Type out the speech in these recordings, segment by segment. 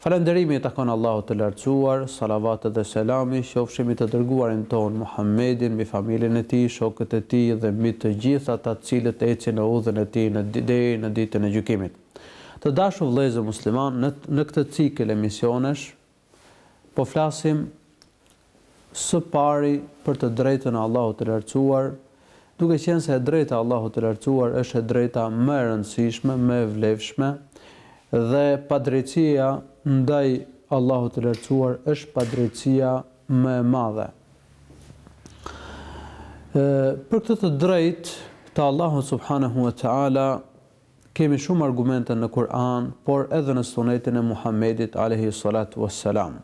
Falënderimi i takon Allahut të Lartësuar, salavatet dhe selami qofshin mbi të dërguarin tonë Muhammedin, mbi familjen e tij, shokët e tij dhe mbi të gjithë ata të cilët ecin në udhën e tij deri në Ditën e Gjykimit. Të dashur vëllezër muslimanë, ne në këtë cikël emisionesh po flasim Së pari, për të drejtën e Allahut të Lartësuar, duke qenë se e drejta e Allahut të Lartësuar është e drejta më e rëndësishme, më e vlefshme, dhe padrejtësia ndaj Allahut të Lartësuar është padrejtësia më e madhe. Për këtë të drejtë të Allahut subhanehu ve teala kemi shumë argumente në Kur'an, por edhe në Sunetin e Muhammedit alejhi salatu ves selam.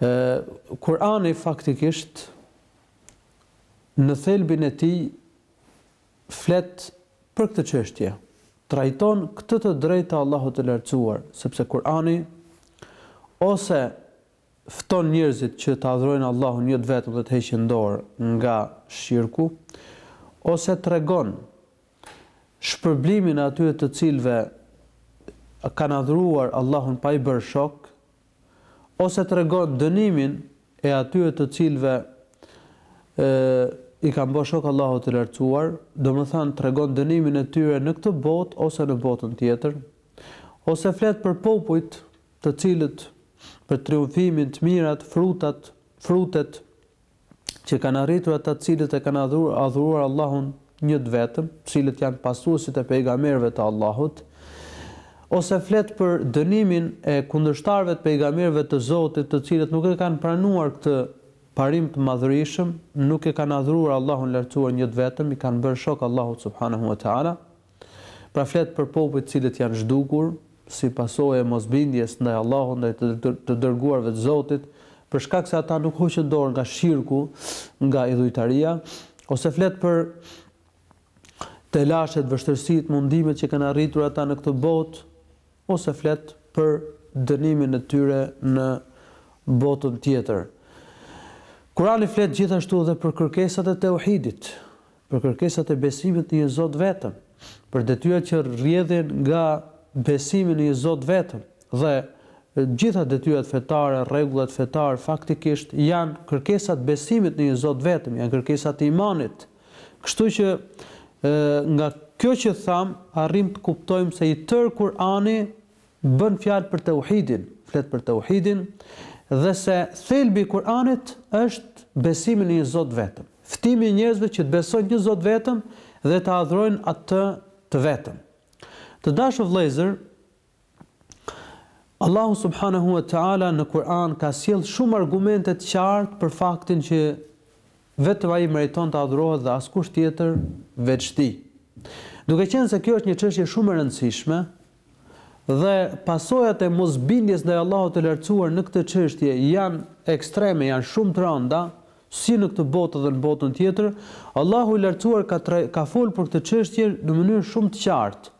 Kur'ani faktikisht në thelbin e tij flet për këtë çështje. Trajton këtë të drejtë të Allahut të Lartësuar, sepse Kur'ani ose fton njerëzit që ta adhurojnë Allahun një të vetëm dhe të heqin dorë nga shirku, ose tregon shpërblimin e atyre të cilëve kanë adhuruar Allahun pa i bërë shok, ose tregon dënimin e atyre të cilëve ë i kanë bërë shok Allahut të lartësuar, domethënë tregon dënimin e tyre në këtë botë ose në botën tjetër, ose flet për popujt të cilët për triumfimin, të mirat, frutat, frutet, që kanë arritur ata të cilët e kanë adhuruar Allahun një të vetëm, të cilët janë pasuesit e pejgamberëve të Allahut, ose flet për dënimin e kundërshtarëve të pejgamberëve të Zotit, të cilët nuk e kanë pranuar këtë parim të madhërishëm, nuk e kanë adhuruar Allahun e Lartësuar një të vetëm, i kanë bërë shok Allahut subhanehu ve teala. Pra flet për popujt të cilët janë zhdukur si pasojë e mosbindjes ndaj Allahut, ndaj të dërguarve të Zotit, për shkak se ata nuk hoqën dorë nga shirku, nga idhujtaria, ose flet për telashet, vështirësitë, mundimet që kanë arritur ata në këtë botë, ose flet për dënimin e tyre në botën tjetër. Kurani flet gjithashtu dhe për kërkesat e teuhidit, Për kërkesat e besimit në një Zot vetëm, për detyrat që rrjedhin nga besimi në një Zot vetëm dhe të gjitha detyrat fetare, rregullat fetare faktikisht janë kërkesa të besimit në një Zot vetëm, janë kërkesa të imanit. Kështu që nga kjo që thamë, arrijmë të kuptojmë se i tërë Kur'ani bën fjalë për tauhidin, flet për tauhidin dhe se thelbi i Kur'anit është besimi në një Zot vetëm, ftimi i njerëzve që të besojnë një Zot vetëm dhe të adhurojnë Atë të vetëm. Të dashur vëllezër, Allahu subhanahu wa taala në Kur'an ka sjellë shumë argumente të qartë për faktin që vetëm ai meriton të adhurohet dhe askush tjetër veç tij. Duke qenë se kjo është një çështje shumë e rëndësishme, Dhe pasojat e mosbindjes ndaj Allahut të Lartësuar në këtë çështje janë ekstreme, janë shumë të rënda, si në këtë botë dhe në botën tjetër. Allahu i Lartësuar ka tre, ka fol për këtë çështje në mënyrë shumë të qartë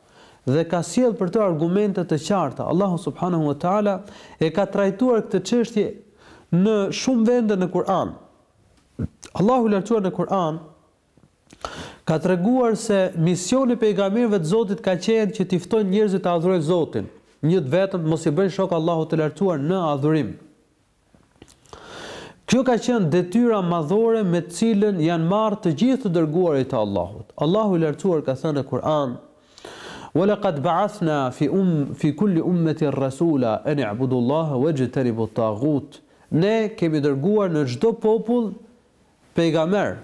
dhe ka sjellë për të argumente të qarta. Allahu subhanahu wa ta'ala e ka trajtuar këtë çështje në shumë vende në Kur'an. Allahu i Lartësuar në Kur'an ka treguar se misioni i pejgamberëve të Zotit ka qenë që t'i ftojnë njerëzit të adhurojnë Zotin, një të vetëm, mos i bëjnë shok Allahut të Lartësuar në adhurim. Kjo ka qenë detyra madhore me të cilën janë marrë të gjithë të dërguarit të Allahut. Allahu i Lartësuar ka thënë në Kur'an: "Wa laqad ba'athna fi um fi kulli ummatin rasula an i'budullaha wajtanibut-taghut." Ne kemi dërguar në çdo popull Pejgamber,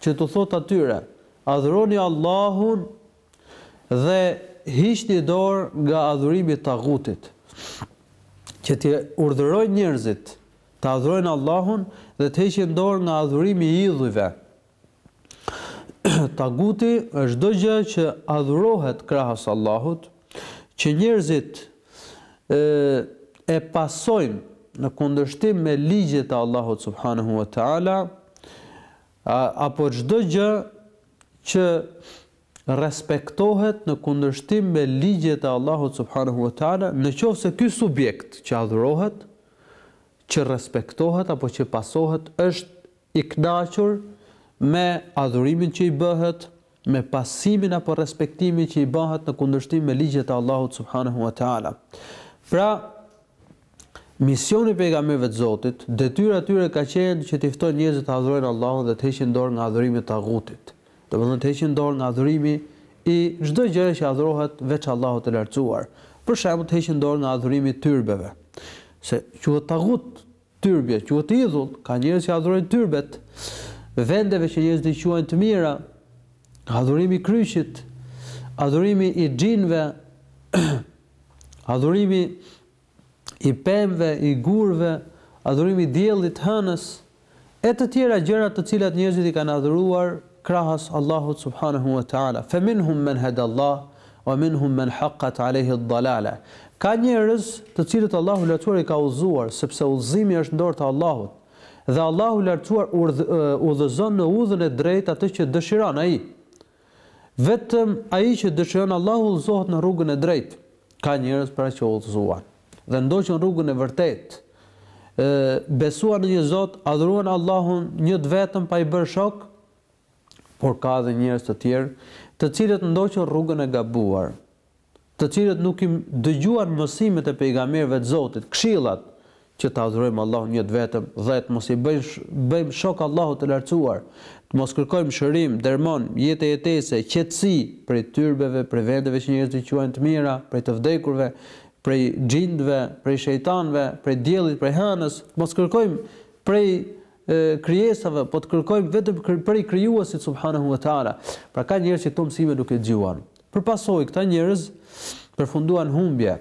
që t'u thotë atyre, Adhuroni Allahun dhe hiqni dorë nga adhurimi i taghutit, që t'i urdhërojë njerëzit të adhurojnë Allahun dhe të heqin dorë nga adhurimi i idhujve. Taghuti është çdo gjë që adhurohet krahas Allahut, që njerëzit e pasojnë në kundërshtim me ligjet e Allahut subhanahu wa taala apo çdo gjë që respektohet në kundërshtim me ligjet e Allahut subhanahu wa taala në qoftë se ky subjekt që adhurohet që respektohet apo që pasohet është I kënaqur me adhurimin që i bëhet, me pasimin apo respektimin që i bëhet në kundërshtim me ligjet e Allahut subhanahu wa taala. Pra, misioni i pejgamberëve të Zotit, detyra e tyre ka qenë që t'i ftojnë njerëzit të adhurojnë Allahun dhe të heqin dorë nga adhurimi i taghutit. Domethënë të heqin dorë nga adhurimi i çdo gjëje që adhurohet veç Allahut të Lartësuar. Për shembull, të heqin dorë nga adhurimi i tyrbeve, se quhet taghut, tyrbja, quhet idhull, ka njerëz që adhurojnë tyrbet, vendeve që njerëzit i quajnë të mira, adhurimi i kryqit, adhurimi i xhinëve, adhurimi i pemëve, i gurëve, adhurimi i diellit, hënës, e të tjera gjëra të cilat njerëzit i kanë adhuruar Krahas Allahut subhanehu wa ta'ala, fe minhum men hedallah, wa minhum men haqqat alejhi ed-dalale, ka njerëz të cilët Allahu i Lartësuar i ka udhëzuar, sepse udhëzimi është në dorë të Allahut, dhe Allahu i Lartësuar udhëzon në udhën e drejtë atë që dëshiron Ai. Vetëm ai që dëshiron Allahu udhëzohet në rrugën e drejtë. Ka njerëz pra që u udhëzuan. Dhe ndoqën rrugën e vërtetë. E, besuan në një Zot, adhuruan Allahun një të vetëm pa i bërë shok, por ka edhe njerëz të tjerë, të cilët ndoqën rrugën e gabuar, të cilët nuk i dëgjuan mësimet e pejgamberëve të Zotit, këshillat, që të adhurojmë Allahun një të vetëm dhe të mos i bëjmë bëjmë shok Allahut të lartësuar, të mos kërkojmë shërim, dermon, jetë e jetesë, qetësi prej tyrbeve, prej vendeve që njerëzit i quajnë të mira, prej të vdekurve, prej xhindëve, prej shejtanëve, prej diellit, prej hënës, të mos kërkojmë prej krijesave, po të kërkojmë vetëm prej Krijuesit subhanehu ve teala. Pra ka njerëz që këto mësime nuk i dëgjuan. Për pasojë këta njerëz përfunduan humbje.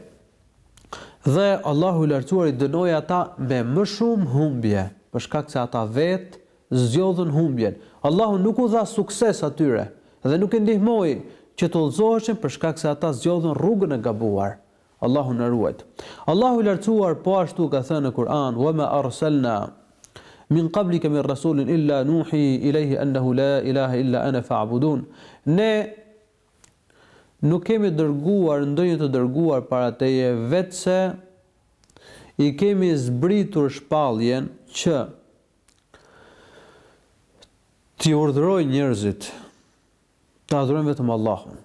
Dhe Allahu i Lartësuar i dënoi ata me më shumë humbje, për shkak se ata vetë zgjodhën humbjen. Allahu nuk u dha sukses atyre dhe nuk i ndihmoi që të udhëzoheshin për shkak se ata zgjodhën rrugën e gabuar. Allahu na ruajt. Allahu i Lartësuar po ashtu ka thënë në Kur'an, "Wa ma arsalna min qablika min rasulin illa nuhi ilejhi ennehu la ilahe illa ene fa'budun." Ne nuk kemi dërguar ndonjë të dërguar para teje veçse i kemi zbritur shpalljen që T'i urdhërojë njerëzit të adhurojnë vetëm Allahun.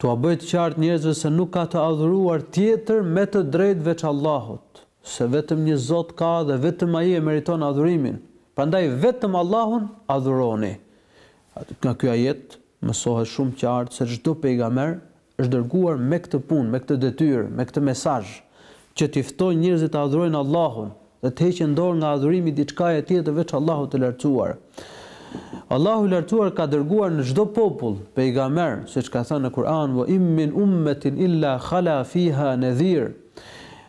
T'ua bëjë të qartë njerëzve se nuk ka të adhuruar tjetër me të drejtë veç Allahut, se vetëm një Zot ka dhe vetëm ai e meriton adhurimin. Prandaj vetëm Allahun adhuroni. Nga ky ajet mësohet shumë qartë se çdo pejgamber është dërguar me këtë punë, me këtë detyrë, me këtë mesazh, që t'i ftojë njerëzit të adhurojnë Allahun dhe të heqin dorë nga adhurimi i diçkaje tjetër veç Allahut të Lartësuar. Allahu i Lartësuar ka dërguar në çdo popull pejgamber, siç ka thënë në Kur'an, "Wa im min ummatin illa khala fiha nadhir."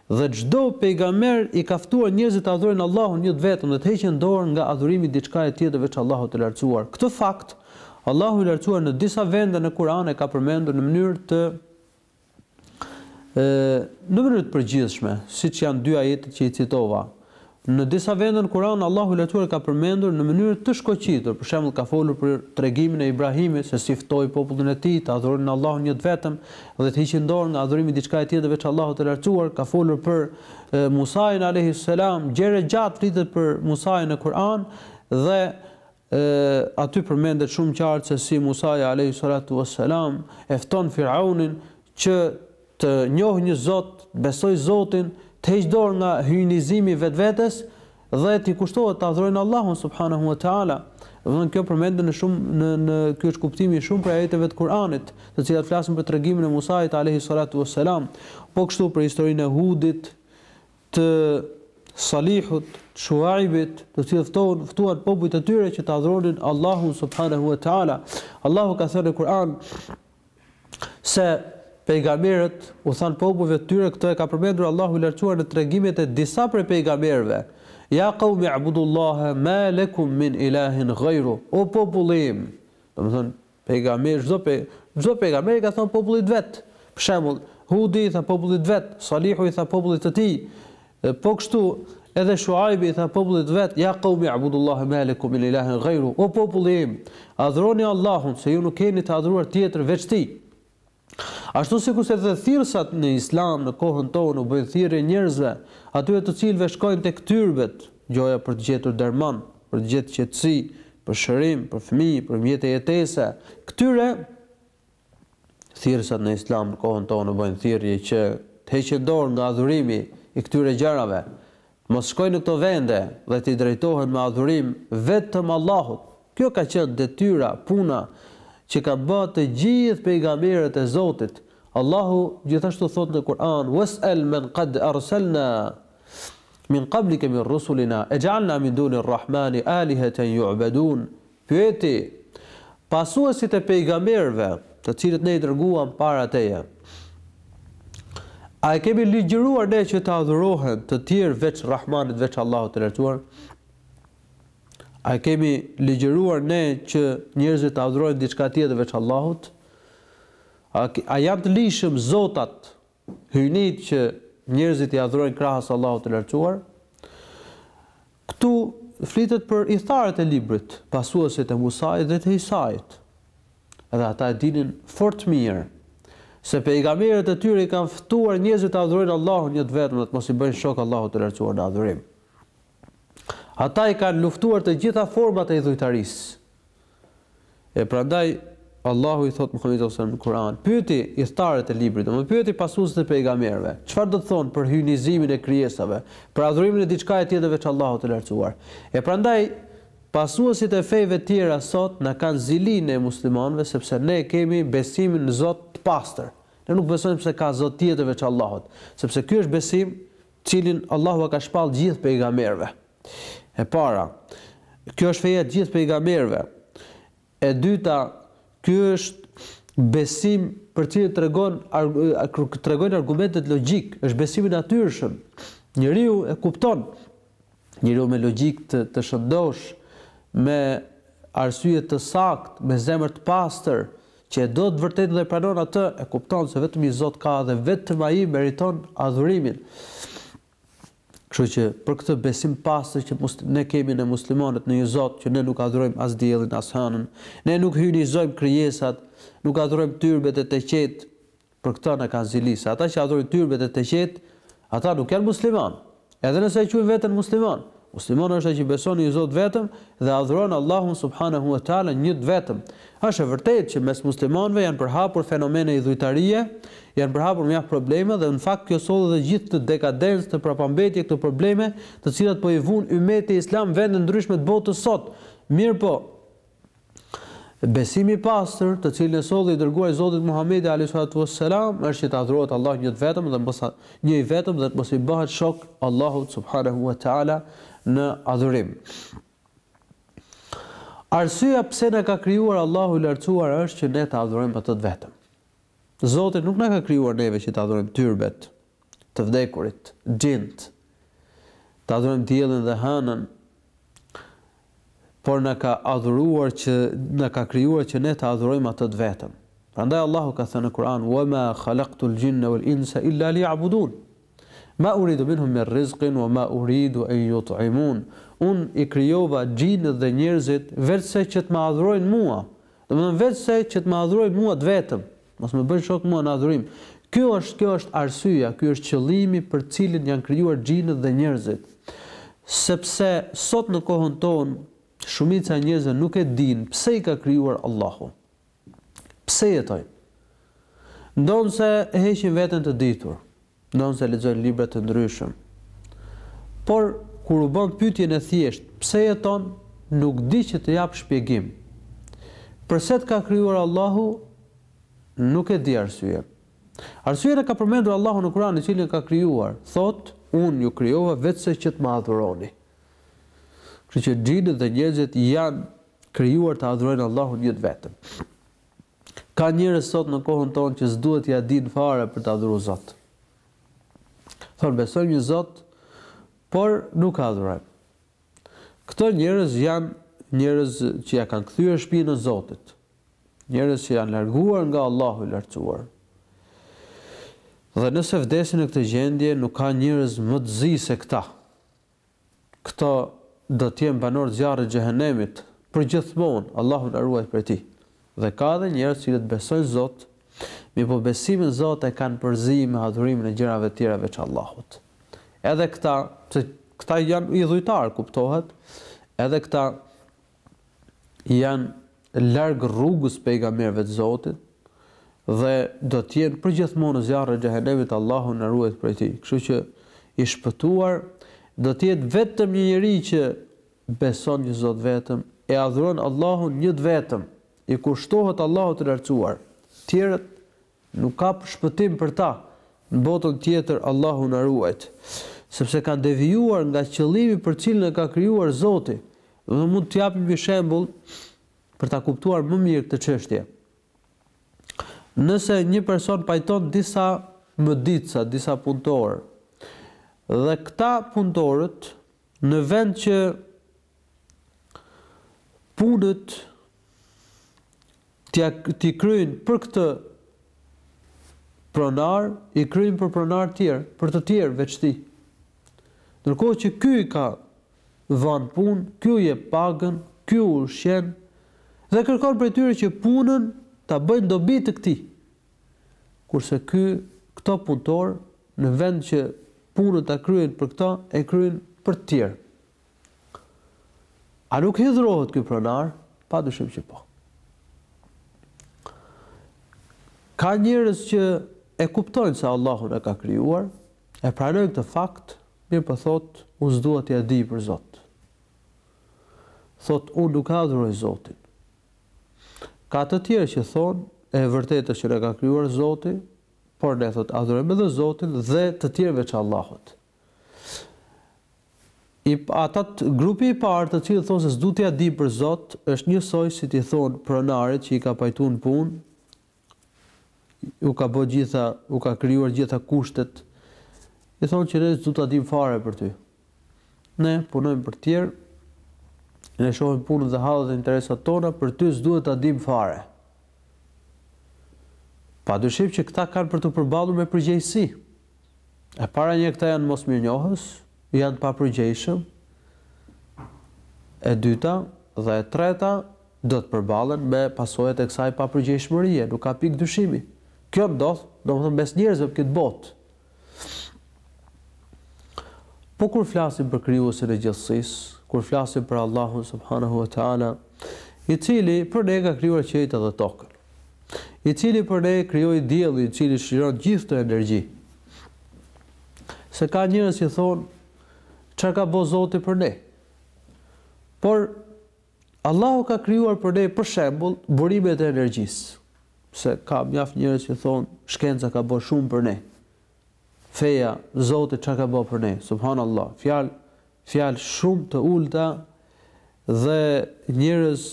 Dhe çdo pejgamber i ka ftuar njerëzit të adhurojnë Allahun një të vetëm dhe të heqin dorë nga adhurimi i diçkaje tjetër veç Allahut të Lartësuar. Këtë fakt Allahu i Lartësuar në disa vende në Kur'an e ka përmendur në mënyrë të në mënyrë të përgjithshme, siç janë dy ajetet që i citova. Në disa vende në Kur'an Allahu i Lartësuar ka përmendur në mënyrë të shkoqitur, për shembull ka folur për tregimin e Ibrahimit se si ftoi popullin e tij të adhuronin Allahun një të vetëm dhe të hiqin dorë nga adhurimi i diçkaje tjetër veç Allahut të Lartësuar, ka folur për Musain alayhis salam, gjerë e gjatë flitet për Musain në Kur'an dhe E aty përmendet shumë qartë se si Musai alejhi salatu ue selam e fton Firaunin që të njohë një Zot, të besojë Zotin, të heqë dorë nga hyjnizimi i vetvetes dhe t'i kushtohet të adhurojnë Allahun subhanahu ue teala. Domethënë kjo përmendet në shumë në në ky është kuptimi i shumë prej ajeteve të Kur'anit, të cilat flasin për tregimin e Musait alejhi salatu ue selam. Po kështu për historinë e Hudit, të Salihut, të Shuaibit, të cilët ftuan, ftuan popujt e tyre që të adhuronin Allahun subhanahu wa taala. Allahu ka thënë në Kur'an se pejgamberët u thanë popujve të tyre, këtë e ka përmendur Allahu i lartësuar në tregimet e disa prej pejgamberëve. Ja qaumi ibudullaha ma lakum min ilahin ghayru. O populli im, domethënë Pejgamberi, çdo pe, çdo pejgamber i ka thënë popullit vet. Për shembull, Hudi i tha popullit të vet, Salihu i tha popullit të tij. Po kështu, edhe Shuajbi i tha popullit të vet, ja qaumi abudullaha ma lakum min ilahin ghayru, o populli im, adhuroni Allahun, se ju nuk keni të adhuruar tjetër veç tij. Ashtu sikurse dhe thirrësat në Islam në kohën tonë u bëjnë thirrje njerëzve, atyre të cilëve shkojnë tek tyrbet, gjoja për të gjetur derman, për të gjetë qetësi, për shërim, për fëmijë, për mjete jetese, këtyre thirrësat në Islam në kohën tonë u bëjnë thirrje që të heqin dorë nga adhurimi i këtyre gjërave, Mos shkojnë në këto vende dhe t'i drejtohen me adhurim vetëm Allahut. Kjo ka qenë detyra, puna, që kanë ba të gjithë pejgamberët e Zotit. Allahu gjithashtu thotë në Kur'an, Wes'el men qad arsalna min qablike min rusulina, ej'alna min dunir-Rahmani aliheten ju'bedun, Pyeti, Pasuesit e pejgamberëve, të cilët ne i dërguam para teje, a e kemi ligjëruar ne që të adhurohen të tjerë veç Rahmanit, veç Allahut të Lartësuar? A e kemi ligjëruar ne që njerëzit të adhurojnë diçka tjetër veç Allahut? A, a janë të ligjshëm zotat Hyjnitë që njerëzit i adhurojnë krahas Allahut të Lartësuar, Këtu flitet për ithtarët e Librit, pasuesit e Musait dhe të Isait. Dhe ata e dinin fort mirë se pejgamberët e tyre i kanë ftuar njerëzit të adhurojnë Allahun një të vetëm dhe të mos i bëjnë shok Allahut të Lartësuar në adhurim. Ata i kanë luftuar të gjitha format e idhujtarisë. E prandaj Allahu i thotë Muhamedit sallallahu alajhi wasallam në Kur'an, Pyeti ithtarët e librit, domethënë pyeti pasuesit e pejgamberëve, çfarë do të thonë për hyjnizimin e krijesave, për adhurimin e diçkaje tjetër veç Allahut të Lartësuar. E prandaj pasuesit e feve të tjera sot na kanë zili ne muslimanëve sepse ne kemi besimin në Zot të pastër. Ne nuk besojmë se ka Zot tjetër veç Allahut, sepse ky është besim cilin Allahu ua ka shpall gjithë pejgamberëve. E para, kjo është feja e gjithë pejgamberëve. E dyta, ky është besim për cilin tregon tregojnë argumentet logjike, është besim i natyrshëm. Njeriu e kupton Njeriu me logjikë të të shëndoshë, me arsye të saktë, me zemër të pastër, që e do të vërtetën dhe e pranon atë, e kupton se vetëm një Zot ka dhe vetëm Ai meriton adhurimin. Kështu që për këtë besim të pastër që ne kemi ne muslimanët në një Zot që ne nuk adhurojmë as diellin as hënën, ne nuk hyjnizojmë krijesat, nuk adhurojmë tyrbet e teqetë, Për këto na kanë zili, se ata që adhurojnë tyrbet e teqetë, ata nuk janë muslimanë, edhe nëse e quajnë veten muslimanë. Musliman është ai që beson në një Zot vetëm dhe adhuron Allahun subhanehu ve teala një të vetëm. Është e vërtetë që mes muslimanëve janë përhapur fenomene idhujtarie, janë përhapur mjaft probleme dhe në fakt kjo solli dhe gjithë këtë dekadencë, këtë prapambetje këto probleme të cilat po i vuan ymmeti islam vende ndryshme të botës sot. Mirëpo, Besimi i pastër, të cilin e solli i dërguari i Zotit Muhamedi alejhi selatu ves selam, është që të adhurohet Allahu një të vetëm dhe mos një i vetëm dhe të mos i bëhet shok Allahut subhanehu ve teala në adhurim. Arsyeja pse na ka krijuar Allahu i lartësuar është që ne të adhurojmë atë të vetëm. Zoti nuk na ka krijuar neve që të adhurojmë tyrbet, të vdekurit, xhintë, të adhurojmë diellin dhe hënën, por na ka adhuruar që na ka krijuar që ne të adhurojmë atë të vetëm. Prandaj Allahu ka thënë në Kur'an: "Wa ma khalaqtu al-jinna wal-insa illa liya'budun." Ma uridu minhum min rizqin wa ma uridu an yut'imun. Unë i krijova xhinët dhe njerëzit veçse që të më adhurojnë mua. Domethënë veçse që të më adhurojnë mua të vetëm. Mos më bëjnë shok mua në adhurim. Ky është, kjo është arsyeja, ky është qëllimi për të cilin janë krijuar xhinët dhe njerëzit. Sepse sot në kohën tonë shumica e njerëzve nuk e dinë pse i ka krijuar Allahu. Pse jetojnë? Ndonëse e heqin veten të ditur. Ndonëse lexojnë libra të ndryshëm. Por, kur u bën pyetjen e thjeshtë, pse jeton, nuk di që të jap shpjegim. Përse të ka krijuar Allahu, nuk e di arsyen. Arsyen e ka përmendur Allahu në Kur'an i cili na ka krijuar, thotë, Unë ju krijova veçse që të më adhuroni. Kështu që xhinët dhe njerëzit janë krijuar të adhurojnë Allahun një të vetëm. Ka njerëz sot në kohën tonë që s'duhet t'ia dinë fare për të adhuru Zot. Thonë besojmë një Zot, por nuk adhurojmë. Këto njerëz janë njerëz që ia kanë kthyer shpinën Zotit. Njerëz që janë larguar nga Allahu i Lartësuar. Dhe nëse vdesin në këtë gjendje, nuk ka njerëz më të zi se këta. Këto do të jenë banorë të zjarrit të xhehenemit përgjithmonë, Allahu na ruajt prej tij. Dhe ka edhe njerëz të cilët besojnë Zot, mirëpo besimin në Zot e kanë përzi me adhurimin e gjërave të tjera veç Allahut. Edhe këta, se këta janë idhujtarë, kuptohet, edhe këta janë larg rrugës pejgamberëve të Zotit dhe do të jenë përgjithmonë në zjarrin e xhehenemit Allahu na ruajt prej tij kështu që i shpëtuar do të jetë vetëm një njeri që beson një Zot vetëm e adhuron Allahun një të vetëm i kushtohet Allahut të lartësuar tjerët Nuk ka shpëtim për ta në botën tjetër Allahu na ruajt. Sepse kanë devijuar nga qëllimi për të cilën e ka krijuar Zoti. Dhe mund të japim një shembull për ta kuptuar më mirë këtë çështje. Nëse një person pajton disa mëditsa, disa punëtorë, dhe këta punëtorët në vend që punët t'i kryejn për këtë pronar i kryejn për pronar të tjer për të tjer veç tij ndërkohë që ky i ka vanë punë ky u jep pagën ky i ushqen dhe kërkon prej tyre që punën ta bëjnë n'dobi të këtij kurse ky këto punëtor në vend që punën ta kryejn për këta e kryejn për të tjer A nuk hidhrohet ky pronar? Pa dyshim që po. Ka njerëz që e kuptojnë se Allahu na ka krijuar, e pranojnë këtë fakt, mirëpo thotë, unë s'dua t'ia di për Zot. Thotë, unë nuk e adhuroj Zotin. Ka të tjerë që thonë, e vërtetë që na ka krijuar Zoti, por ne thotë adhurojmë edhe Zotin dhe të tjerë veç Allahut. Ata grupi i parë të cilët thonë se s'du t'ia dim për Zot, është njësoj si t'i thonë pronarit që i ka pajtu në punë, u ka bë gjitha, u ka krijuar gjitha kushtet, i thonë që ne s'du t'a dimë fare për ty. Ne punojmë për tjerë, ne shohim punën dhe hallet e interesat tona, për ty s'duhet t'a dimë fare. Pa dyshim që këta kanë për t'u përballur me përgjegjësi. E para një këta janë mosmirënjohës, janë të papërgjegjshëm. E dyta dhe e treta do të përballen me pasojat e kësaj papërgjegjshmërie, nuk ka pikë dyshimi. Kjo ndodh, domethënë mes njerëzve në këtë botë. Po kur flasim për krijuesin e gjithësisë, kur flasim për Allahun subhanahu wa taala, i cili për ne ka krijuar qiejt dhe tokën. i cili për ne krijoi diellin i cili çliron gjithë këtë energji. Se ka njerëz që thonë çfarë ka bo Zoti për ne. Por Allahu ka krijuar për ne për shembull burimet e energjisë. Se ka mjaft njerëz që thonë shkenca ka bo shumë për ne. feja zoti ça ka bo për ne subhanallah fjalë fjalë shumë të ulta dhe njerëz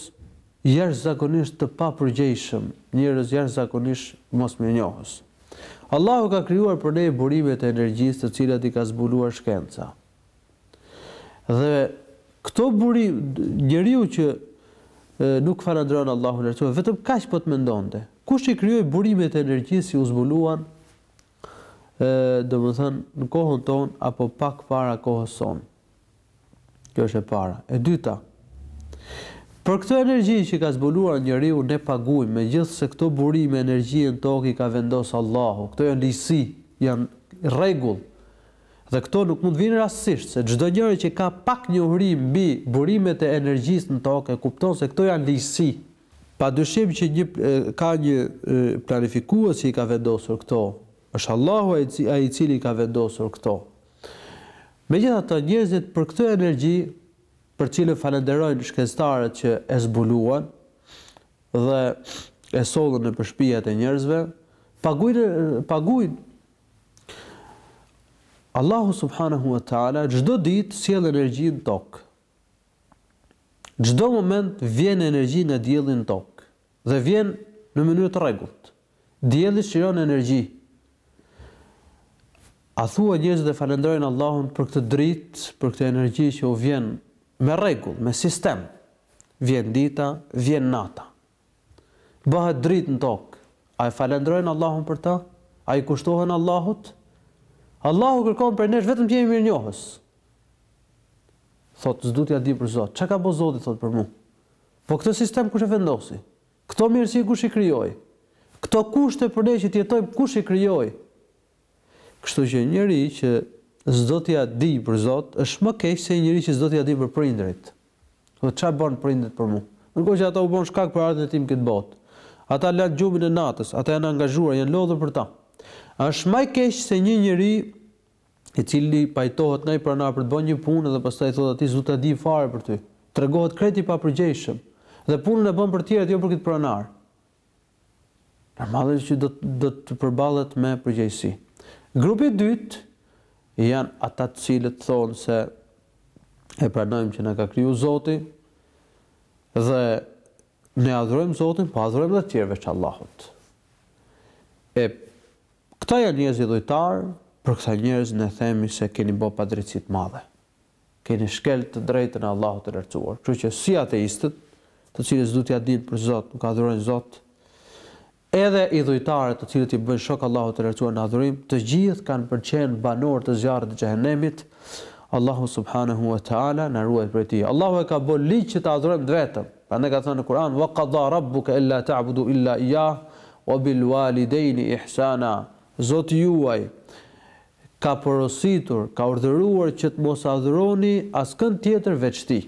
jashtëzakonisht të papërgjegjshëm njerëz jashtëzakonisht mosmirënjohës Allahu ka krijuar për ne burimet e energjisë të cilat i ka zbuluar shkenca dhe këto burim njeriu që nuk falëndron Allahun vetëm kaq po të mendonte kush i krijoi burimet e energjisë që u zbuluan ë, domethënë, në kohën tonë apo pak para kohës sonë. Kjo është e para. E dyta, për këtë energji që ka zbuluar njeriu ne paguajmë, megjithëse këto burime energjie në tokë i ka vendos Allahu. Këto janë ligjësi, janë rregull. Dhe këto nuk mund të vijnë rastësisht, se çdo njeri që ka pak njohuri mbi burimet e energjisë në tokë e kupton se këto janë ligjësi. Padyshim që një ka një planifikues që i ka vendosur këto. Është Allahu ai i cili i ka vendosur këto. Megjithatë, njerëzit për këtë energji, për të cilën falënderojnë shkencëtarët që e zbuluan dhe e sollën nëpër shpijat e njerëzve, pagujnë pagujnë. Allahu subhanahu wa taala çdo ditë sjell energji në tokë. Çdo moment vjen energji nga dielli në Tokë dhe vjen në mënyrë të rregullt. Dielli çliron energji. A thua njerëzit e falënderojnë Allahun për këtë dritë, për këtë energji që u vjen me rregull, me sistem? Vjen dita, vjen nata. Bëhet dritë në tokë. A e falendrojnë Allahun për të? A i kushtohen Allahut? Allahu kërkon prej nesh vetëm të jemi mirënjohës. Thotë, s'du t'ia di për Zot. Çka ka bo Zoti thotë për mua? Po këtë sistem kush e vendosi? Këto mirësi kush i krijoi? Këto kushte për ne që të jetojmë kush i krijoi? Kështu që njeriu që s'do t'ia dijë për Zot është më keq se njeriu që s'do t'ia dijë për prindërit. Po ça bënë prindët për mu? Ndërkohë që ata u bënë shkak për ardhjen e tij në këtë botë. Ata lanë gjumin e natës, ata janë angazhuar, janë lodhur për ta. A është më i keq se një njeri i cili pajtohet nga një pronar për të bënë një punë dhe pastaj i thotë atij s'do ta di fare për ty. Tregohet krejt i papërgjegjshëm. Dhe punën e bën për të tjerët, jo për këtë pronar. Normalisht që do do të përballet me përgjegjësi. Grupi i dytë janë ata të cilët thonë se e pranojmë që na ka kriju Zoti dhe ne adhurojmë Zotin, po adhurojmë edhe të tjerë veç Allahut. E këta janë njerëzit idhujtarë, për këta njerëz ne themi se keni bë padrejtësi të madhe. keni shkel të drejtën e Allahut të Lartësuar. Kështu që si ateistët, të cilët s'duan t'ia dinë për Zot, nuk adhurojnë Zot, edhe idhujtarët të cilët i bëjnë shok Allahut të Lartësuar në adhurim, të gjithë kanë për qenë banorë të zjarrit të xhehenemit. Allahu subhanahu wa taala na ruaj prej tij. Allahu e ka bërë ligj që të adhurohet i vetëm. Prandaj ka thënë në Kur'an: "Wa qada rabbuka alla ta'budu illa iyyah wa bil walidayni ihsana." Zoti juaj ka porositur, ka urdhëruar që të mos adhuroni askënd tjetër veç Tij.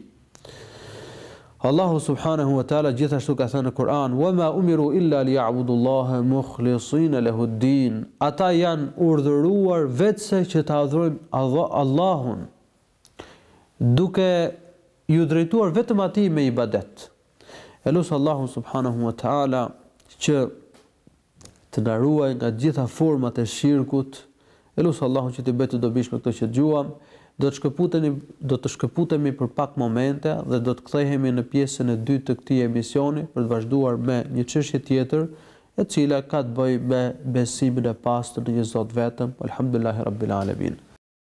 Allahu subhanehu ve teala gjithashtu ka thënë në Kur'an, "Wa ma umiru illa liya'budullaha mukhlisina lehu'd-din", ata janë urdhëruar veçse që ta adhurojnë Allahun, duke iu drejtuar vetëm Atij me ibadet. E lus Allahun subhanehu ve teala që Të na ruaj nga të gjitha format e shirkut E lus Allahun që t'i bëjë të dobishme këto që dëgjuam Do të shkëputemi do të shkëputemi për pak momente dhe do të kthehemi në pjesën e dytë të këtij emisioni për të vazhduar me një çështje tjetër e cila ka të bëjë me besimin e pastër në një Zot vetëm Elhamdulillahi Rabbil Alemin.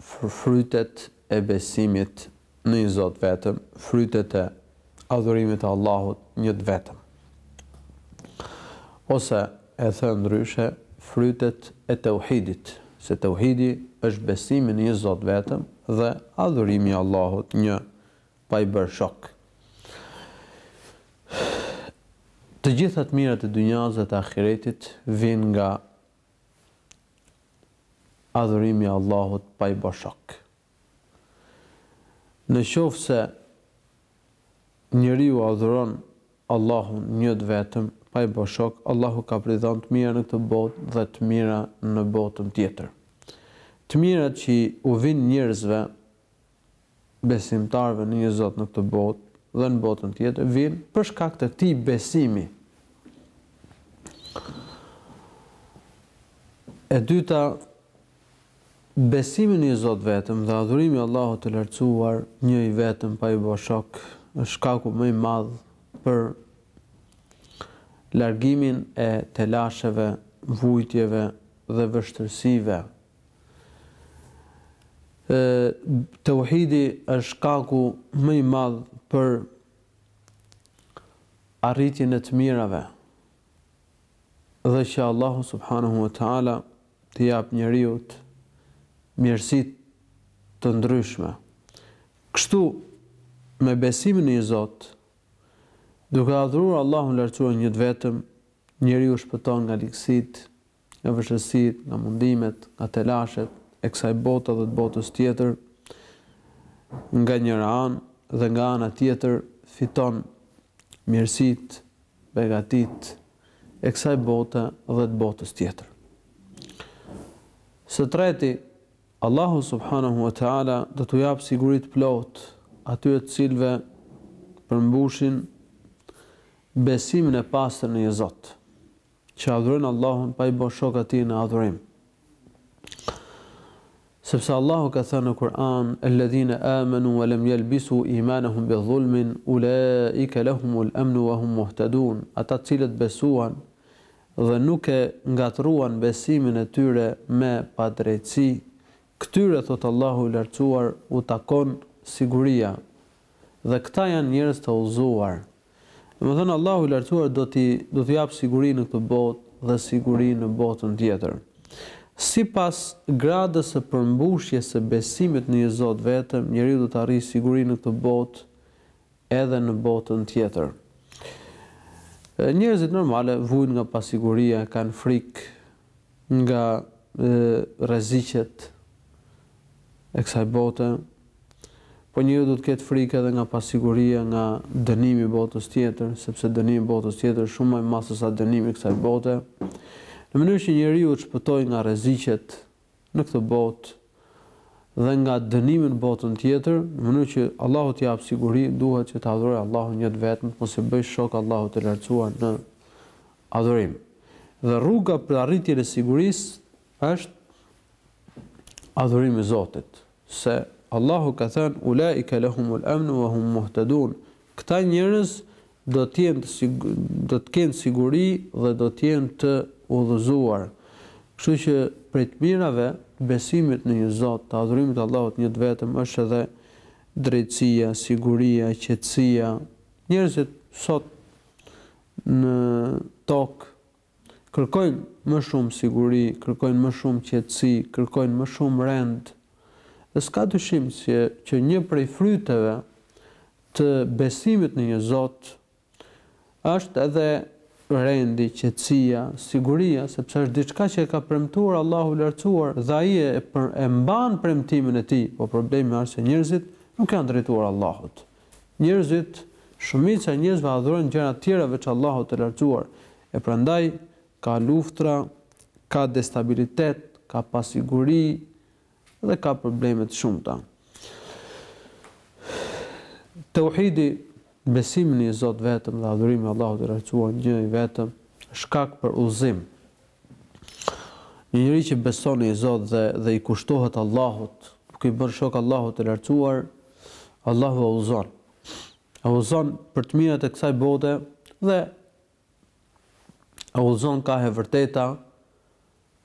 frytet e besimit në një Zot vetëm, frytet e adhurimit të Allahut një të vetëm. Ose e thënë ndryshe, frytet e tauhidit, se tauhidi është besimi në një Zot vetëm dhe adhurimi i Allahut një pa i bërë shok. Të gjitha të mirat e dynjasë dhe të ahiretit vijnë nga Adhurimi i Allahut pa i bërë shok. Në qoftë se njeriu adhuron Allahun një të vetëm, pa i bërë shok, Allahu ka për t'i dhënë të mira në këtë botë dhe të mira në botën tjetër. Të mirat që u vijnë njerëzve besimtarëve në një Zot në këtë botë dhe në botën tjetër vijnë për shkak të këtij besimi. E dyta, besimi në një Zot vetëm dhe adhurimi i Allahut të Lartësuar, një i vetëm pa i bërë shok, është shkaku më i madh për largimin e telasheve, vujtjeve dhe vështirësive Teuhidi është shkaku më i madh për arritjen e të mirave dhe që Allahu subhanahu wa taala t'i japë njeriut mirësi të ndryshme. Kështu me besimin në një Zot, duke adhuruar Allahun e Lartësuar një të vetëm, njeriu shpëton nga ligësitë nga vështirësitë, nga mundimet, nga telashet e kësaj bote dhe të botës tjetër, nga njëra anë, dhe nga ana tjetër fiton mirësitë, begatitë e kësaj bote dhe të botës tjetër. Së treti, Allahu subhanahu wa ta'ala do t'u japë siguri të plotë atyre të cilëve përmbushin besimin e pastër në një Zot. që adhurojnë Allahun pa i bërë shok Atij në adhurim. Sepse Allahu ka thënë në Kur'an: "Elledhine amanu wa lam yalbisu imanahum bi dhulmin, ulaika lahumul amnu wa hum muhtadun." Ata të cilët besuan dhe nuk e ngatërruan besimin e tyre me padrejtësi, këtyre, thotë Allahu i Lartësuar, u takon siguria, dhe këta janë njerëz të udhëzuar. Domethënë Allahu i Lartësuar do t'u do t'u japë siguri në këtë botë dhe siguri në botën tjetër. Sipas gradës së përmbushjes së besimit në një Zot vetëm, njeriu do të arrijë siguri në këtë botë edhe në botën tjetër. Njerëzit normale vujnë nga pasiguria, kanë frikë, nga rreziqet e kësaj bote, po njeriu do të ketë frikë edhe nga pasiguria, nga dënimi i botës tjetër, sepse dënimi i botës tjetër është shumë më i madh sesa dënimi i kësaj bote. Në mënyrë që njeriu të shpëtojë nga rreziqet në këtë botë dhe nga dënimi në botën tjetër, në mënyrë që Allahu t'i japë siguri, duhet që të adhurojë Allahun një të vetëm, të mos i bëjë shok Allahut të Lartësuar në adhurim. Dhe rruga për arritjen e sigurisë është adhurimi i Zotit. Se Allahu ka thënë, Ulaika lahumul amnu wa hum muhtadun, Këta njerëz do të jenë do të kenë siguri dhe do të jenë të udhëzuar. Kështu që prej të mirave të besimit në një Zot, të adhurimit të Allahut një të vetëm është edhe drejtësia, siguria, qetësia. Njerëzit sot në tokë Kërkojnë më shumë siguri, kërkojnë më shumë qetësi, kërkojnë më shumë rend. Dhe s'ka dyshim që që një prej fryteve të besimit në një Zot është edhe rendi, qetësia, siguria, sepse është diçka që e ka premtuar Allahu i Lartësuar dhe ai e mban premtimin e tij, por problemi është se njerëzit nuk i janë drejtuar Allahut. Njerëzit, shumica e njerëzve adhurojnë gjëra të tjera veç Allahut të Lartësuar, e prandaj ka luftra, ka destabilitet, ka pasiguri dhe ka probleme të shumta. Teuhidi, besimi në një Zot vetëm dhe adhurimi Allahut të Lartësuar Një i vetëm, është shkak për udhëzim, Një njeri që beson në një Zot dhe dhe i kushtohet Allahut, nuk i bën shok Allahut të Lartësuar, Allahu e udhëzon. E udhëzon për të mirat e kësaj bote dhe e udhëzon ka e vërteta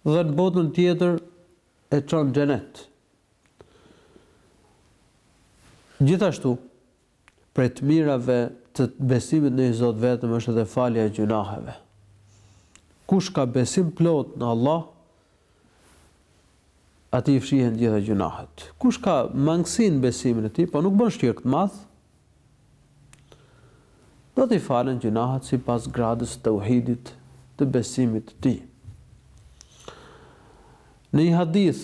dhe në botën tjetër e çon xhenet. Gjithashtu, Prej të mirave të besimit në një Zot vetëm është edhe falja e gjynaheve. Kush ka besim të plotë në Allah, atij i fshihen të gjitha gjynahet. Kush ka mangësi në besimin e tij, po nuk bën shirk të madh, do t'i falen gjynahet sipas gradës së tauhidit, të besimit të tij. Në një hadith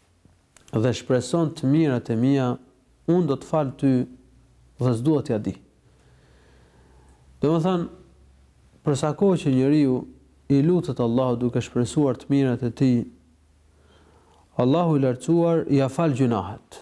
dhe shpreson të mirat e mia, unë do të fal ty dhe s'dua t'ia di. Domethënë, për sa kohë që njeriu i lutet Allahut duke shpresuar të mirat e tij, Allahu i lartësuar ia fal gjynahet.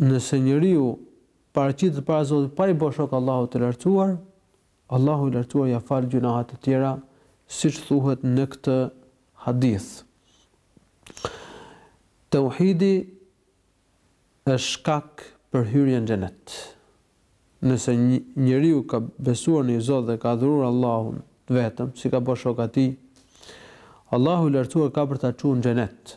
Nëse njeriu paraqitet para Zotit pa i bërë shok Allahut të Lartësuar, Allahu i Lartësuar ia fal gjynahet e tjera, siç thuhet në këtë hadith. Tauhidi është shkak për hyrjen në xhenet. Nëse njeriu ka besuar në një Zot dhe ka adhuruar Allahun vetëm, s'i ka bërë shok atij, Allahu i Lartësuar ka për ta çuar në xhenet.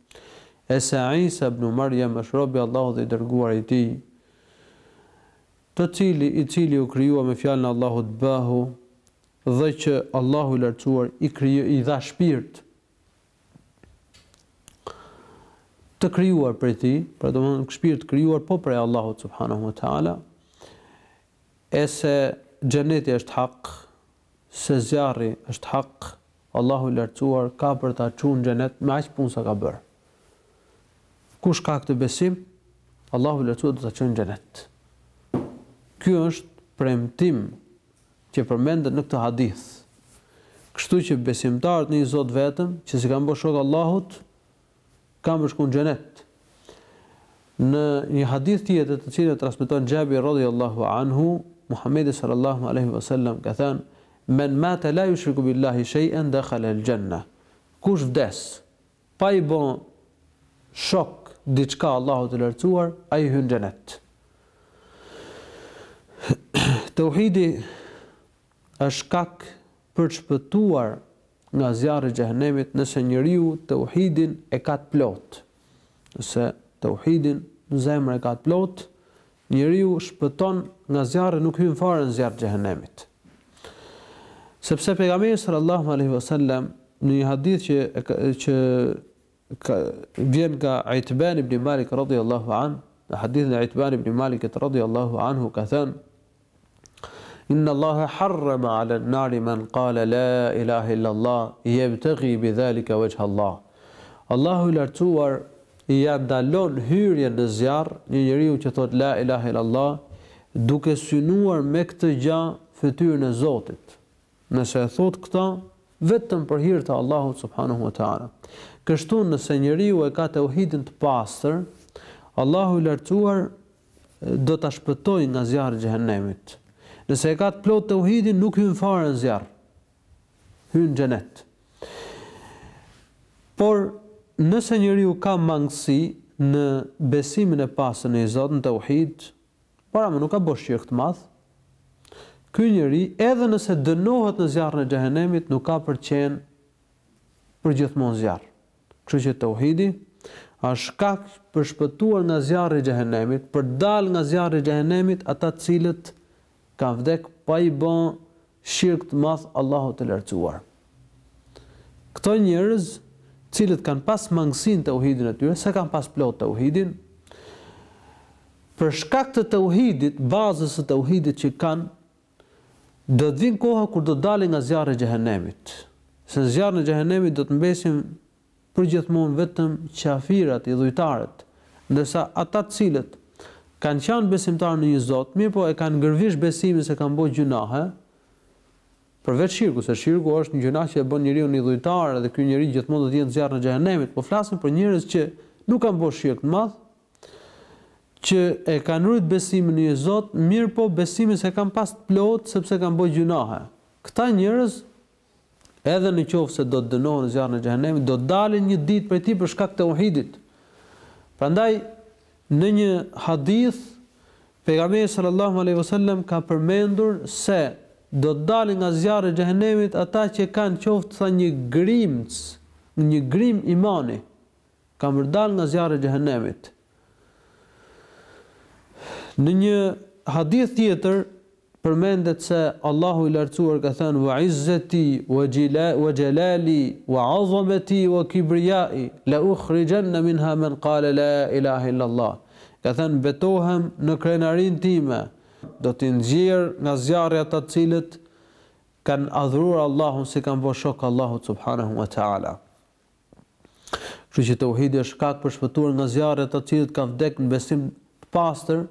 e se Isa ibn Merjem është rob i Allahut dhe i dërguari i Tij, të cili i cili u krijua me fjalën e Allahut bëhu dhe që Allahu i Lartësuar i krijoi i dha shpirt të krijuar prej tij, pra domethënë shpirt të krijuar po prej Allahut subhanahu wa taala, e se xheneti është hak, se zjarri është hak Allahu i lartësuar ka për ta çu në xhenet me aq punë sa ka bërë kush ka këtë besim Allahu i lartësuar do ta çojë në xhenet ky është premtim që përmendet në këtë hadith kështu që besimtarët në një Zot vetëm që s'i kanë bërë shok Allahut kanë me shku në xhenet. Në një hadith tjetër të cilin e transmeton Xhabir radhiyallahu anhu, Muhamedi sallallahu alaihi wasallam ka thënë: "Men mata la yushriku billahi shay'an dakhala al-janna." Kush vdes pa i bë shok diçka Allahut të lartësuar, ai hyn në xhenet. Tauhidi është shkak për të shpëtuar nga zjarri i xhehenemit nëse njeriu teuhidin e ka të plotë nëse teuhidin në zemër e ka të plotë njeriu shpëton nga zjarri nuk hyn fare në zjarr të xhehenemit sepse pejgamberi sallallahu alaihi wasallam në një hadith që që Vjen nga Itban ibn Malik radhiyallahu anh, në hadithin e Itban ibn Malikit radhiyallahu anhu ka thënë, Inna Allahe harrama ala nari men kale la ilahe illa Allah, jebteghi bi dhalike vejha Allah. Allahu i Lartësuar ia ndalon hyrjen në zjarr një njeriu që thotë la ilahe illa Allah, duke synuar me këtë gjë fytyrën e Zotit. Nëse e thotë këtë, vetëm për hir të Allahut subhanehu ve teala. Kështu nëse njeriu e ka teuhidin të pastër, Allahu i Lartësuar do ta shpëtojë nga zjarri i xhehenemit. Nëse e ka të plotë teuhidin, nuk hyn fare në zjarr. Hyn në xhenet. Por nëse njeriu ka mangësi në besimin e pastër në një Zot, në teuhid, Por ama nuk ka bo shirk të madh, ky njeri edhe nëse dënohet në zjarrin e xhehenemit nuk ka për të qenë përgjithmonë në zjarr. Kështu që tauhidi është shkak për të shpëtuar nga zjarri i xhehenemit, për të dalë nga zjarri i xhehenemit ata të cilët kanë vdekë pa i bo Shirk të madh Allahut të lartësuar. Këto njerëz të cilët kanë pas mangësi në teuhidin e tyre, s'e kanë pas të plotë teuhidin, për shkak të teuhidit, bazës së teuhidit që kanë, do të vijë koha kur do të dalin nga zjarri i xhehenemit. Se në zjarrin e xhehenemit do të mbesin përgjithmonë vetëm qafirat, idhujtarët, ndërsa ata të cilët kanë qenë besimtarë në një Zot, mirëpo e kanë gërvish besimin se kanë bërë gjynahe, përveç shirkut, se shirku është një gjynah që e bën njeriun idhujtar dhe ky njeri gjithmonë do të jetë në zjarrin e xhehenemit, po flasim për njerëz që nuk kanë bërë shirk të madh, që e kanë rujt besimin në një Zot, mirëpo besimin s'e kanë pas të plotë sepse kanë bërë gjynahe. Këta njerëz Edhe në qoftë se do të dënohen në zjarrin e Xhehenemit, do të dalin një ditë prej tij për shkak të teuhidit. Prandaj, në një hadith, pejgamberi sallallahu alejhi ve sellem ka përmendur se do të dalin nga zjarri i Xhehenemit ata që kanë qoftë sa një grimc, një grim imani, kanë për dalë nga zjarri i Xhehenemit. Në një hadith tjetër, Përmendet se Allahu i Lartësuar ka thënë, Wa 'izzeti wa jelali wa 'azameti wa kibriyai, la ukhrijanna minha men qale la ilahe illa Allah, Ka thënë, Betohem në krenarinë time, do t'i nxjerr nga zjarri ata të cilët kanë adhuruar Allahun s'i kanë bërë shok Allahut subhanehu wa ta'ala. Kështu që tauhidi është shkak për shpëtuar nga zjarri ata të cilët kanë vdekë në besim të pastër,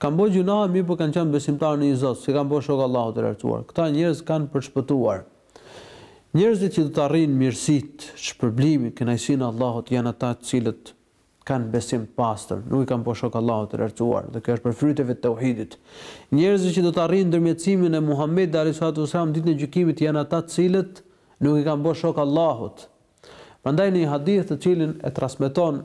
kanë bërë gjynahe mirëpo kanë qenë besimtarë në një Zot, s'i kanë bërë shokë Allahut të Lartësuar. Këta njerëz kanë për të shpëtuar. Njerëzit që do të arrijnë mirësitë, shpërblimin, kënaqësinë e Allahut janë ata të cilët kanë besim të pastër, nuk i kanë bo shokë Allahut të Lartësuar, dhe kjo është prej fryteve të tauhidit. Njerëzit që do të arrijnë ndërmjetësimin e Muhamedit alayhi salatu wasalam ditën e gjykimit janë ata të cilët nuk i kanë bo shokë Allahut. Prandaj në një hadith të cilin e transmeton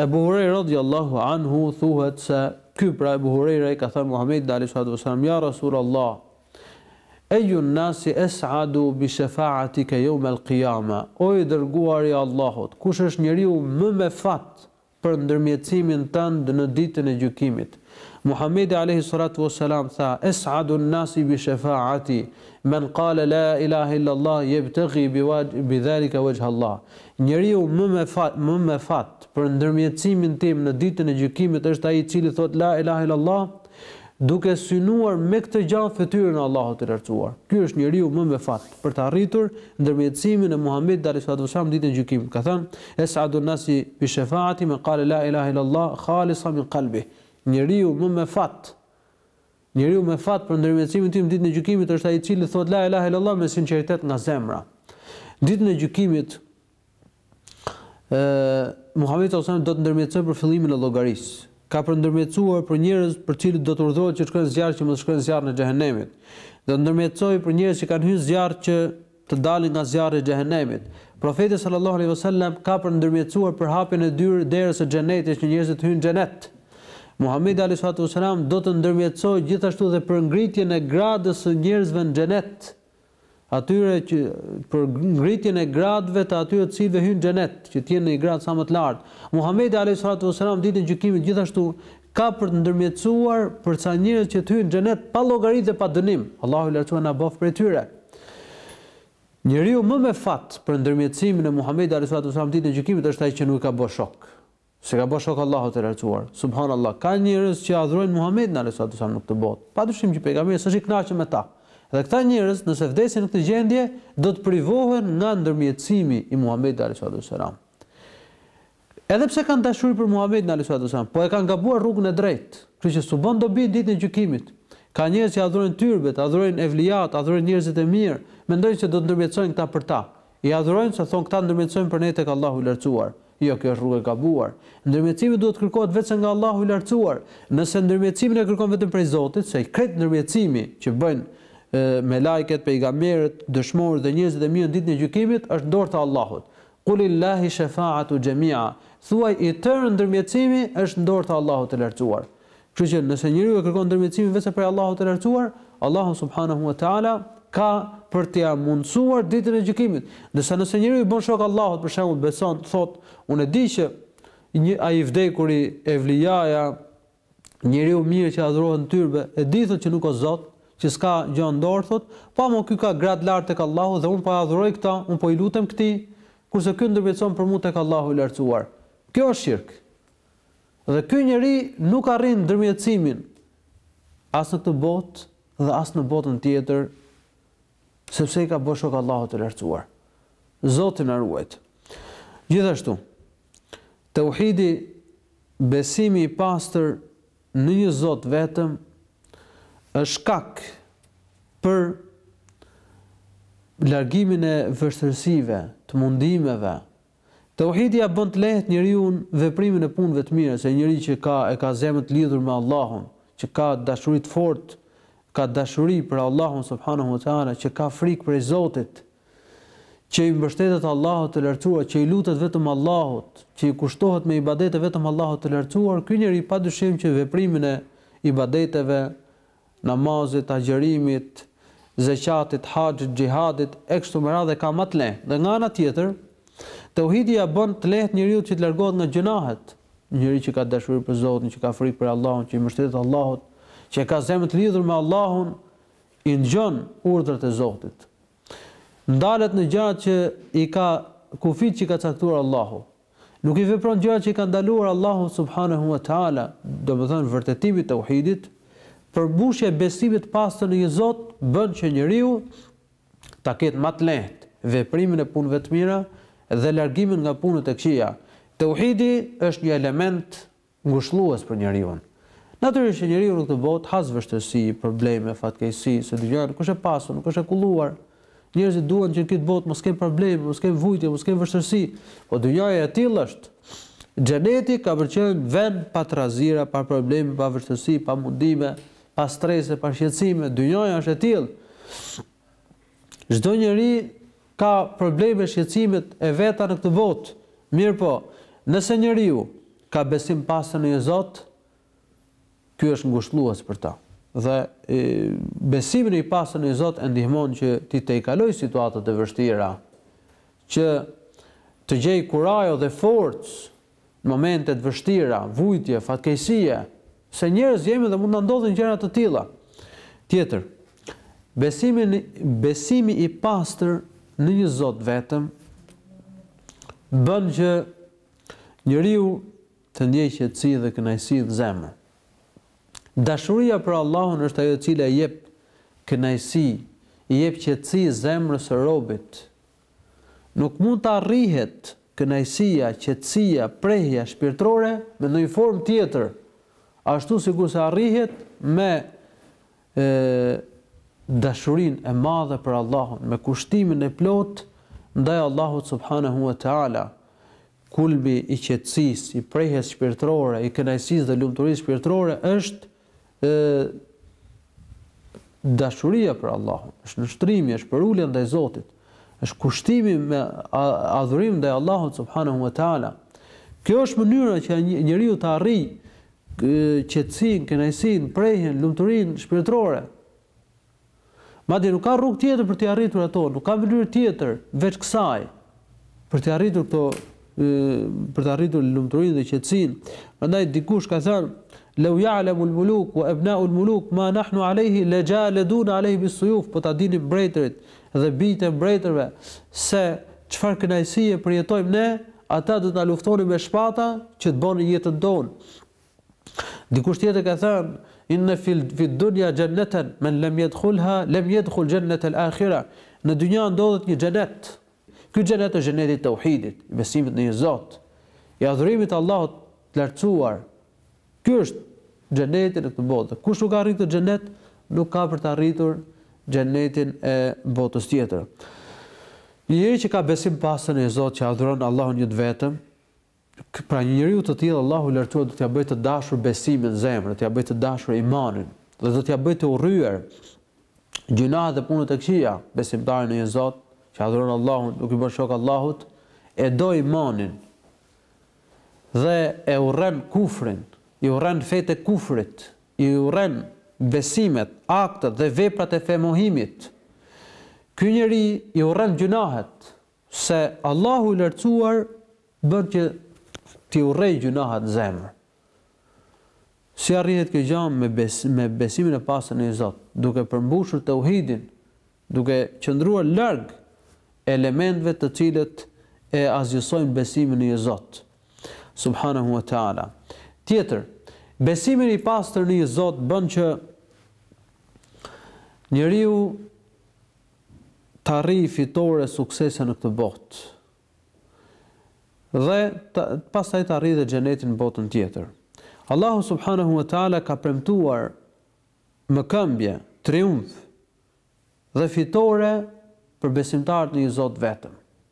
Ebu Hurajra radhiyallahu anhu thuhet se ky pra Ebu Hurajra i ka thënë Muhamedit alayhi salatu wasalam ja Rasulullah Eyyun nasi es'adu bi shefa'atika yawm al-qiyama, O i Dërguari i Allahut, kush është njeriu më me fat për ndërmjetësimin tënd në Ditën e Gjykimit? Muhamedi alejhi salatu wa selam tha, Es'adun nasi bi shefa'ati, men qale la ilahe illa Allah yebteghi bi dhalika wajha Allah, Njeriu më me fat për ndërmjetësimin tim në Ditën e Gjykimit është ai i cili thotë la ilahe illa Allah, Duke synuar me këtë fjalë fytyrën e Allahut të Lartësuar. Ky është njeriu më me fat, për të arritur ndërmjetësimin e Muhamedit alejhi salatu ves selam Ditën e Gjykimit. Ka thënë, Es'adu nasi bi shefa'ati men qale la ilahe illallah khalisan min qalbih. Njeriu më me fat, njeriu me fat për ndërmjetësimin tim Ditën e Gjykimit është ai i cili thotë la ilahe illallah me sinqeritet nga zemra. Ditën e Gjykimit Ë Muhamedi sallallahu alajhi do të ndërmjetësojë për fillimin e llogarisë. Ka për ndërmjetësuar për njerëz për të cilët do të urdhërohet që të shkojnë zjarr që mos të shkojnë zjarr e xhehenemit. Do të ndërmjetësojë për njerëz që kanë hyrë zjarr që të dalin nga zjarri i xhehenemit. Profeti sallallahu alajhi wasallam ka për ndërmjetësuar për hapjen e dyer derës së xhenetit që njerëzit të hyjnë në xhenet. Muhamedi alajhi salatu wasalam do të ndërmjetësojë gjithashtu dhe për ngritjen e gradës së njerëzve në xhenet. Atyre që për ngritjen e gradëve të atyre të cilët hyjnë xhenet, që të jenë në një gradë sa më të lartë. Muhamedi alejhi salatu ves selam ditën e gjykimit gjithashtu ka për të ndërmjetësuar për ca njerëz që të hyjnë në xhenet pa llogari dhe pa dënim. Allahu i lartësuar na bëftë prej tyre. Njeriu më me fat për ndërmjetësimin e Muhamedit alejhi salatu ves selam ditën e gjykimit është ai që nuk ka bërë shok. S'i ka ba shok Allahut të lartësuar. Subhanallah, ka njerëz që e adhurojnë Muhamedin alejhi salatu selam në këtë botë. Padyshim që pejgamberi s'është i kënaqur me ta. Dhe këta njerëz, nëse vdesin në këtë gjendje, do të privohen nga ndërmjetësimi i Muhamedit alejhi salatu selam. Edhe pse kanë dashuri për Muhamedin alejhi salatu selam, po e kanë gabuar rrugën e drejtë. Kështu që s'u bën dobi ditën e gjykimit. Ka njerëz që adhurojnë tyrbet, adhurojnë evlijat, adhurojnë njerëzit e mirë, mendojnë se do të ndërmjetësojnë këta për ta. I adhurojnë se thonë këta ndërmjetësojnë për ne tek Allahu i Lartësuar. Jo, kjo është rrugë e gabuar. Ndërmjetësimi duhet të kërkohet veçse nga Allahu i Lartësuar. Nëse ndërmjetësimin e kërkon vetëm prej Zotit, se krejt ndërmjetësimi që bëjnë Melajket, Pejgamberët, Dëshmorët dhe njerëzit e mirë Ditën e Gjykimit është në dorë të Allahut. Kul lillâhi shefâ'atu xhemî'a, Thuaj, i tërë ndërmjetësimi është në dorë të Allahut të Lartësuar. Kështu që nëse njeriu e kërkon ndërmjetësimin veçse prej Allahut të Lartësuar, Allahu subhanehu ve teala ka për t'ia mundësuar Ditën e Gjykimit. Ndërsa nëse njeriu i bën shok Allahut, për shembull, beson, thotë, unë e di që njai i vdekuri, evlijaja, njeriu i mirë që adhurohet në tyrbe, e di thotë që nuk a Zot, që s'ka gjë në dorë, thotë, po ama ky ka gradë lart tek Allahu dhe unë po e adhuroj këtë, unë po i lutem këtij, kurse ky ndërmjetëson për mua tek Allahu i Lartësuar. Kjo është shirk. Dhe ky njeri nuk e arrin ndërmjetësimin as në këtë botë dhe as në botën tjetër, sepse i ka bërë shok Allahut të Lartësuar. Zoti na ruajt. Gjithashtu, tauhidi, besimi i pastër në një Zot vetëm, është shkak për largimin e vështirësive, të mundimeve, Tauhidi ia bën të lehtë njeriut veprimin e punëve të mira, se njeriu që ka e ka zemrën të lidhur me Allahun, që ka dashuri të fortë, ka dashuri për Allahun subhanehu ve teala, që ka frikë prej Zotit, që i mbështetet Allahut të Lartësuar, që i lutet vetëm Allahut, që i kushtohet me ibadete vetëm Allahut të Lartësuar, ky njeri padyshim që veprimin e ibadeteve namazit, agjërimit, zeqatit, haxhit, xhihadit, e kështu me radhë e ka ma të lehtë. Dhe nga ana tjetër, teuhidi ia bën të lehtë njeriut që të largohet nga gjunahet. Një njeri që ka dashuri për Zotin, që ka frikë për Allahun, që i mbështetet Allahut, që e ka zemrën të lidhur me Allahun, i ndëgjon urdhrat e Zotit. Ndalet në gjanat që i ka kufijtë që i ka caktuar Allahu. nuk i vepron gjërat që i ka ndaluar Allahu subhanehu ue teala, domethënë vërtetimi i tauhidit, përmbushja e besimit të pastër në një Zot bën që njeriu ta ketë ma të lehtë veprimin e punëve të mira dhe largimin nga punët e këqija. Tauhidi është një element ngushëllues për njeriun. Natyrisht që njeriu në këtë botë has vështirësi, probleme, fatkeqësi, se dynjaja nuk është e pastër, nuk është e kulluar, njerëzit duan që në këtë botë mos kenë probleme, mos kenë vujtje, mos kenë vështirësi, po dynjaja e tillë është. Xheneti ka për qenë vend pa trazira, pa probleme, pa vështirësi, pa mundime, pa strese, pa shqetësime, dynjaja është e tillë. Çdo njeri ka probleme shqetësimet e veta në këtë botë, mirëpo nëse njeriu ka besim pastër në një Zot, ky është ngushëllues për ta. Dhe besimi në i pastër në një Zot e ndihmon që t'i tejkalojë situatat e vështira, që të gjejë kurajo dhe forcë, Në momente të vështira, vujtje, fatkeqësie, se njerëz jemi dhe mund të na ndodhin gjëra të tilla. Tjetër, besimi besimi i pastër në një Zot vetëm bën që njeriu të ndjejë qetësi dhe kënaqësi në zemër. Dashuria për Allahun është ajo e cila i jep kënaqësi, i jep qetësi zemrës së robit, Nuk mund të arrihet kënaqësia, qetësia, prehja shpirtërore me ndonjë formë tjetër, ashtu sikurse arrihet me dashurinë e madhe për Allahun, me kushtimin e plotë ndaj Allahut subhanehu ve teala. Kulmi i qetësisë, i prehjes shpirtërore, i kënaqësisë dhe lumturisë shpirtërore është E dashuria për Allahun, është nënshtrimi, është përulja ndaj Zotit, është kushtimi me adhurim ndaj Allahut subhanahu wa taala. Kjo është mënyra që njeriu të arrijë qetësinë, kënaqësinë, prehjen, lumturinë shpirtërore. Madje nuk ka rrugë tjetër për të arritur ato, nuk ka mënyrë tjetër veç kësaj për t'i arritur këto për të arritur lumturinë dhe qetësinë. Prandaj dikush ka thënë: "Law ya'lamu al-muluk wa abna'u al-muluk ma nahnu alayhi la jaladuna alayhi bis-suyuf", po ta dinin mbretërit dhe bijtë e mbretërve se çfarë kënaqësie përjetojmë ne, ata do të na luftonin me shpata që të bënin jetën tonë. Dikush tjetër ka thënë, Inne fil fid dunja xhenneten, men lem jedhulha, lem jedhul xhennetel ahira. Në dynja ndodhet një xhenet. Ky xhenet është xheneti i tauhidit, i besimit në një Zot, i adhurimit të Allahut të Lartësuar. Ky është xheneti në këtë botë. Dhe kush nuk ka arritur këtë xhenet, nuk ka për të arritur xhenetin e botës tjetër. Një njeri që ka besim të pastër në një Zot që adhuron Allahun një të vetëm, Pra një njeriu të tillë Allahu i Lartësuar do t'ia bëjë të dashur besimin zemrë, do t'ia bëjë të dashur imanin dhe do t'ia bëjë të urryer gjynahet dhe punët e këqija, besimtari në një Zot që adhuron Allahun, nuk i bën shok Allahut, e do imanin dhe e urren kufrin, i urren fetë e kufrit, i urren besimet, aktet dhe veprat e femohimit. Ky njeri i urren gjynahet, Se Allahu i Lartësuar bën që t'i urrejë gjynahet në zemër. Si arrihet kjo gjë me bes, me besimin e pastër në një Zot, duke përmbushur tauhidin, duke qëndruar larg elementëve të cilët e asgjësojnë besimin në një Zot. Subhanahu wa ta'ala. Tjetër, besimin i pastër në një Zot bën që njeriu të arrijë fitore e suksese në këtë botë dhe pastaj të arrijë dhe xhenetin në botën tjetër. Allahu subhanahu wa taala ka premtuar mëkëmbje, triumf dhe fitore për besimtarët në një Zot vetëm.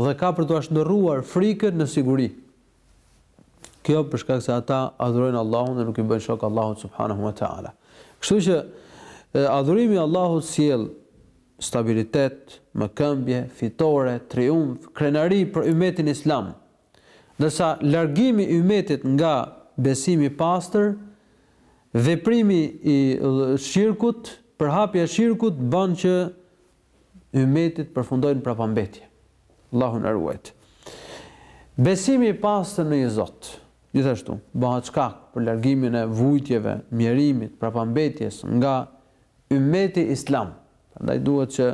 Dhe ka për t'ua shndërruar frikën në siguri. Kjo për shkak se ata adhurojnë Allahun dhe nuk i bëjnë shok Allahut subhanahu wa ta'ala. Kështu që adhurimi i Allahut sjell stabilitet, mëkëmbje, fitore, triumf, krenari për ymmetin islam. Ndërsa largimi i ymmetit nga besimi i pastër, veprimi i shirkut, përhapja e shirkut bën që ymmetit përfundojë në prapambetje. Allahu na ruajt. Besimi i pastër në një Zot, gjithashtu, bëhet shkak për largimin e vuajtjeve, mjerimit, prapambetjes nga ymmeti islam. Prandaj duhet që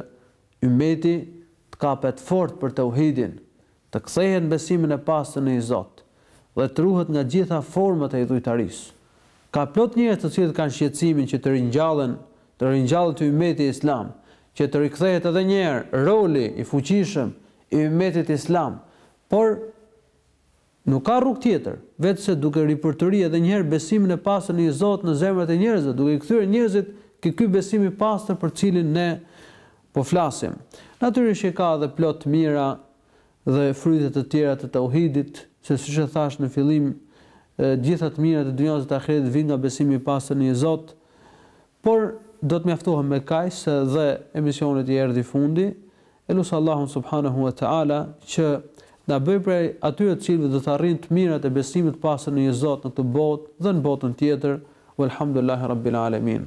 ymmeti të kapet fort për tauhidin, Të kthehet në besimin e pastër në një Zot, dhe të ruhet nga gjitha format e idhujtarisë. Ka plot njerëz të cilët kanë shqetësimin që të ringjallen, të ringjallet ymmeti islam, që të rikthehet edhe një herë roli i fuqishëm i ymmetit islam, por nuk ka rrugë tjetër, veçse duke ripërtëri edhe një herë besimin e pastër në një Zot në zemrat e njerëzve, duke i kthyer njerëzit ke ky besim i pastër për të cilin ne Po flasim. Natyrisht që ka dhe plot të mira dhe fryte të tjera të tauhidit, se siç e thashë në fillim, të gjitha të mirat e dunjas dhe të ahiretit vijnë nga besimi i pastër në një Zot, por do të mjaftohem me kaq se dhe emisionit i erdhi fundi, e lus Allahun subhanehu ue teala që të na bëjë prej atyre të cilëve do të arrijnë të mirat e besimit të pastër në një Zot në këtë botë dhe në botën tjetër, Uelhamdulillahi Rabbil Alemin.